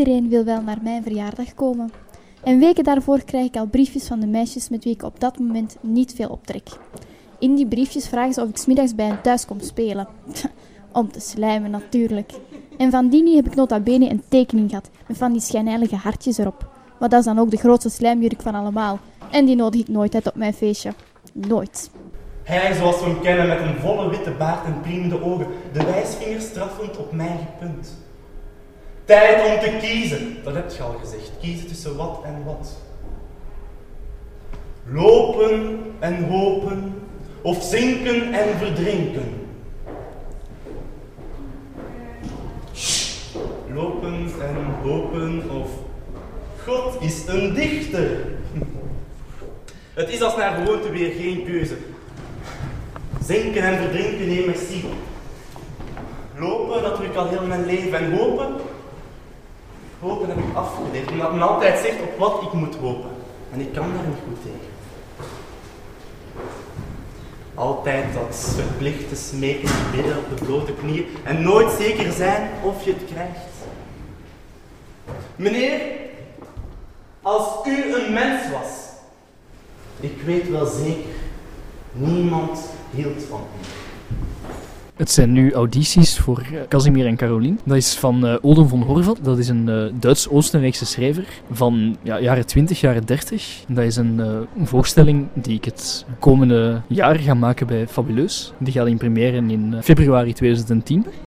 Iedereen wil wel naar mijn verjaardag komen. En weken daarvoor krijg ik al briefjes van de meisjes met wie ik op dat moment niet veel optrek. In die briefjes vragen ze of ik smiddags bij hen thuis kom spelen. Om te slijmen natuurlijk. En van Dini heb ik nota bene een tekening gehad met van die schijnheilige hartjes erop. Maar dat is dan ook de grootste slijmjurk van allemaal. En die nodig ik nooit uit op mijn feestje. Nooit. Hij, zoals we hem kennen, met een volle witte baard en priemende ogen, de wijsvinger straffend op mij gepunt. Tijd om te kiezen, dat heb je al gezegd. Kiezen tussen wat en wat. Lopen en hopen, of zinken en verdrinken. Lopen en hopen, of God is een dichter. Het is als naar gewoonte weer geen keuze. Zinken en verdrinken, nee, merci. Lopen, dat doe ik al heel mijn leven. En hopen, hopen heb ik afgeleerd. Omdat men altijd zegt op wat ik moet hopen. En ik kan daar niet goed tegen. Altijd dat verplichte smeken en bidden op de blote knieën. En nooit zeker zijn of je het krijgt. Meneer, als u een mens was, ik weet wel zeker, niemand hield van u. Het zijn nu audities voor eh, Casimir en Caroline. Dat is van uh, Odin von Horvat. Dat is een uh, Duits-Oostenrijkse schrijver van ja, jaren 20, jaren 30. Dat is een, voorstelling die ik het komende jaar ga maken bij Fabuleus. Die gaat in première in februari 2010.